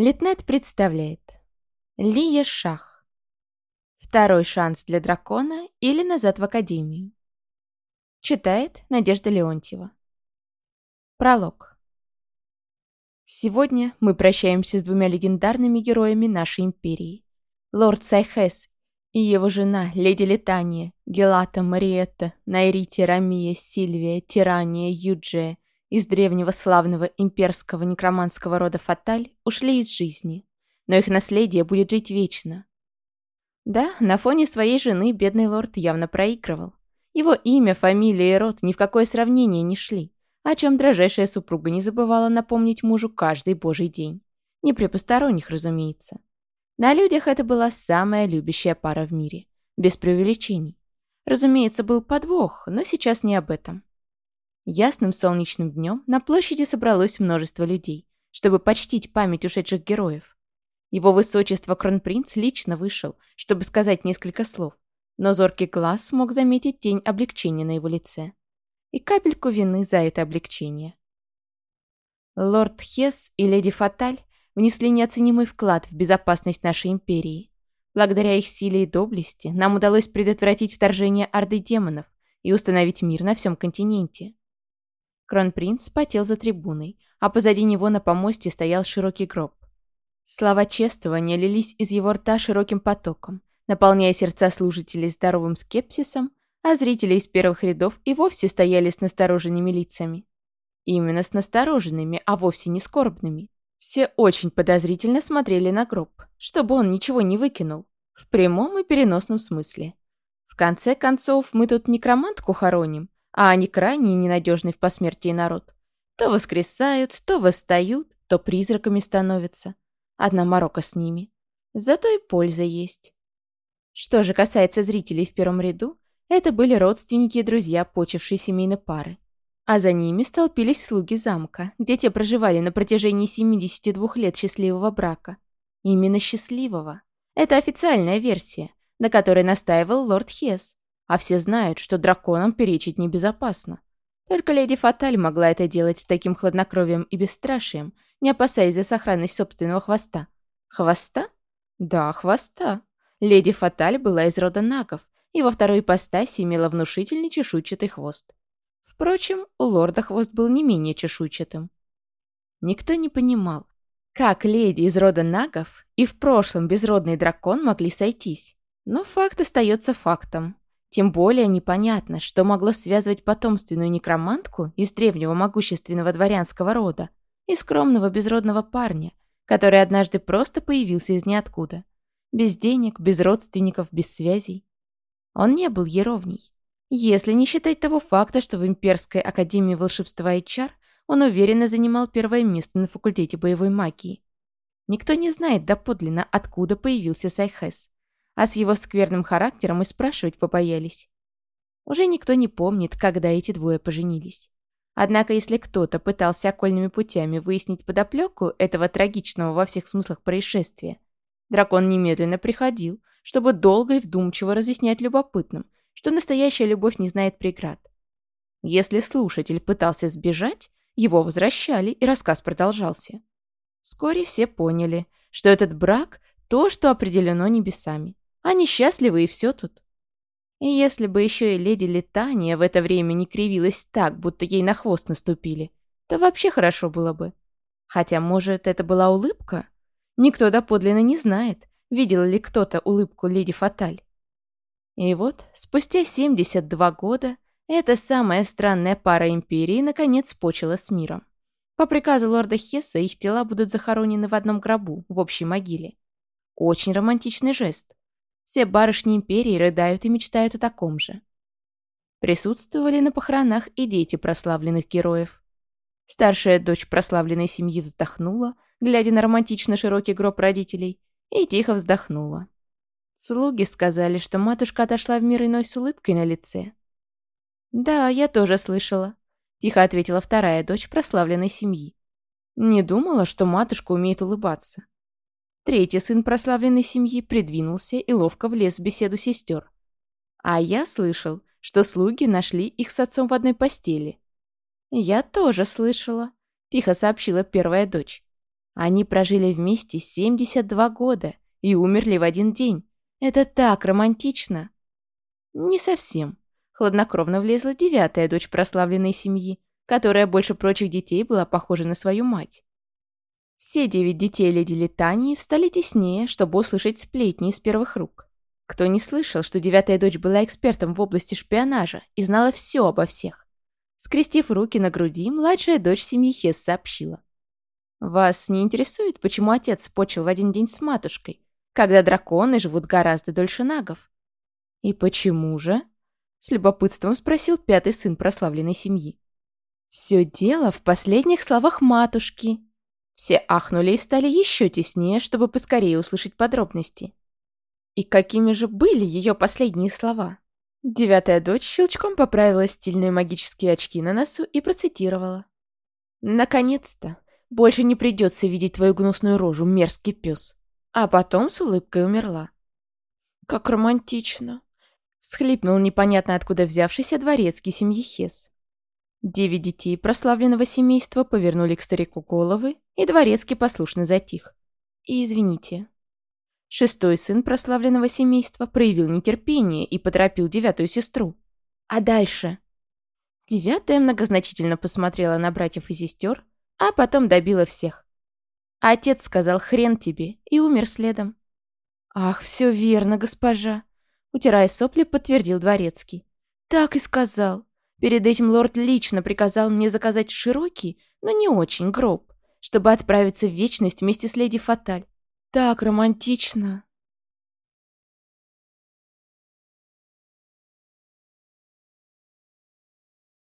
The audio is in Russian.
Литнет представляет. Лия Шах. Второй шанс для дракона или назад в академию. Читает Надежда Леонтьева. Пролог. Сегодня мы прощаемся с двумя легендарными героями нашей империи. Лорд Сайхес и его жена, леди Летания, Гелата Мариетта, Найрити Рамия, Сильвия, Тирания, Юджия – из древнего славного имперского некромантского рода Фаталь ушли из жизни, но их наследие будет жить вечно. Да, на фоне своей жены бедный лорд явно проигрывал. Его имя, фамилия и род ни в какое сравнение не шли, о чем дрожайшая супруга не забывала напомнить мужу каждый божий день. Не при посторонних, разумеется. На людях это была самая любящая пара в мире, без преувеличений. Разумеется, был подвох, но сейчас не об этом. Ясным солнечным днем на площади собралось множество людей, чтобы почтить память ушедших героев. Его высочество кронпринц лично вышел, чтобы сказать несколько слов, но зоркий глаз смог заметить тень облегчения на его лице. И капельку вины за это облегчение. Лорд Хес и леди Фаталь внесли неоценимый вклад в безопасность нашей империи. Благодаря их силе и доблести нам удалось предотвратить вторжение Орды демонов и установить мир на всем континенте. Кронпринц потел за трибуной, а позади него на помосте стоял широкий гроб. Слова чествования лились из его рта широким потоком, наполняя сердца служителей здоровым скепсисом, а зрители из первых рядов и вовсе стояли с настороженными лицами. Именно с настороженными, а вовсе не скорбными. Все очень подозрительно смотрели на гроб, чтобы он ничего не выкинул. В прямом и переносном смысле. В конце концов, мы тут некромантку хороним, а они крайне ненадежный в посмертии народ. То воскресают, то восстают, то призраками становятся. Одна морока с ними. Зато и польза есть. Что же касается зрителей в первом ряду, это были родственники и друзья почившей семейной пары. А за ними столпились слуги замка, где те проживали на протяжении 72 лет счастливого брака. Именно счастливого. Это официальная версия, на которой настаивал лорд Хес, а все знают, что драконам перечить небезопасно. Только леди Фаталь могла это делать с таким хладнокровием и бесстрашием, не опасаясь за сохранность собственного хвоста. Хвоста? Да, хвоста. Леди Фаталь была из рода нагов, и во второй ипостаси имела внушительный чешуйчатый хвост. Впрочем, у лорда хвост был не менее чешуйчатым. Никто не понимал, как леди из рода нагов и в прошлом безродный дракон могли сойтись. Но факт остается фактом. Тем более непонятно, что могло связывать потомственную некромантку из древнего могущественного дворянского рода и скромного безродного парня, который однажды просто появился из ниоткуда. Без денег, без родственников, без связей. Он не был еровней. Если не считать того факта, что в Имперской Академии Волшебства и он уверенно занимал первое место на факультете боевой магии. Никто не знает доподлинно, откуда появился Сайхес а с его скверным характером и спрашивать побоялись. Уже никто не помнит, когда эти двое поженились. Однако, если кто-то пытался окольными путями выяснить подоплеку этого трагичного во всех смыслах происшествия, дракон немедленно приходил, чтобы долго и вдумчиво разъяснять любопытным, что настоящая любовь не знает преград. Если слушатель пытался сбежать, его возвращали, и рассказ продолжался. Вскоре все поняли, что этот брак – то, что определено небесами. Они счастливы, и все тут. И если бы еще и леди Летания в это время не кривилась так, будто ей на хвост наступили, то вообще хорошо было бы. Хотя, может, это была улыбка? Никто доподлинно не знает, видел ли кто-то улыбку леди Фаталь. И вот, спустя 72 года, эта самая странная пара империи наконец почила с миром. По приказу лорда Хесса их тела будут захоронены в одном гробу, в общей могиле. Очень романтичный жест. Все барышни империи рыдают и мечтают о таком же. Присутствовали на похоронах и дети прославленных героев. Старшая дочь прославленной семьи вздохнула, глядя на романтично широкий гроб родителей, и тихо вздохнула. Слуги сказали, что матушка отошла в мир иной с улыбкой на лице. «Да, я тоже слышала», — тихо ответила вторая дочь прославленной семьи. «Не думала, что матушка умеет улыбаться. Третий сын прославленной семьи придвинулся и ловко влез в беседу сестер. А я слышал, что слуги нашли их с отцом в одной постели. «Я тоже слышала», — тихо сообщила первая дочь. Они прожили вместе 72 года и умерли в один день. Это так романтично. Не совсем. Хладнокровно влезла девятая дочь прославленной семьи, которая больше прочих детей была похожа на свою мать. Все девять детей леди Литании встали теснее, чтобы услышать сплетни из первых рук. Кто не слышал, что девятая дочь была экспертом в области шпионажа и знала все обо всех? Скрестив руки на груди, младшая дочь семьи Хес сообщила. «Вас не интересует, почему отец почил в один день с матушкой, когда драконы живут гораздо дольше нагов?» «И почему же?» — с любопытством спросил пятый сын прославленной семьи. «Все дело в последних словах матушки». Все ахнули и стали еще теснее, чтобы поскорее услышать подробности. И какими же были ее последние слова? Девятая дочь щелчком поправила стильные магические очки на носу и процитировала. «Наконец-то! Больше не придется видеть твою гнусную рожу, мерзкий пес!» А потом с улыбкой умерла. «Как романтично!» Всхлипнул непонятно откуда взявшийся дворецкий семьи Хес. Девять детей прославленного семейства повернули к старику головы, и дворецкий послушно затих. И извините. Шестой сын прославленного семейства проявил нетерпение и поторопил девятую сестру. А дальше? Девятая многозначительно посмотрела на братьев и сестер, а потом добила всех. Отец сказал «хрен тебе» и умер следом. «Ах, все верно, госпожа», — утирая сопли, подтвердил дворецкий. «Так и сказал. Перед этим лорд лично приказал мне заказать широкий, но не очень гроб, чтобы отправиться в вечность вместе с леди Фаталь. Так романтично.